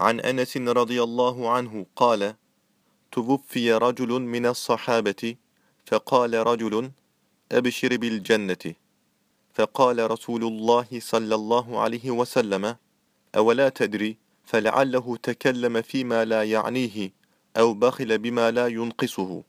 عن أنس رضي الله عنه قال توفي رجل من الصحابة فقال رجل أبشر بالجنة. فقال رسول الله صلى الله عليه وسلم أولا تدري فلعله تكلم فيما لا يعنيه أو بخل بما لا ينقصه.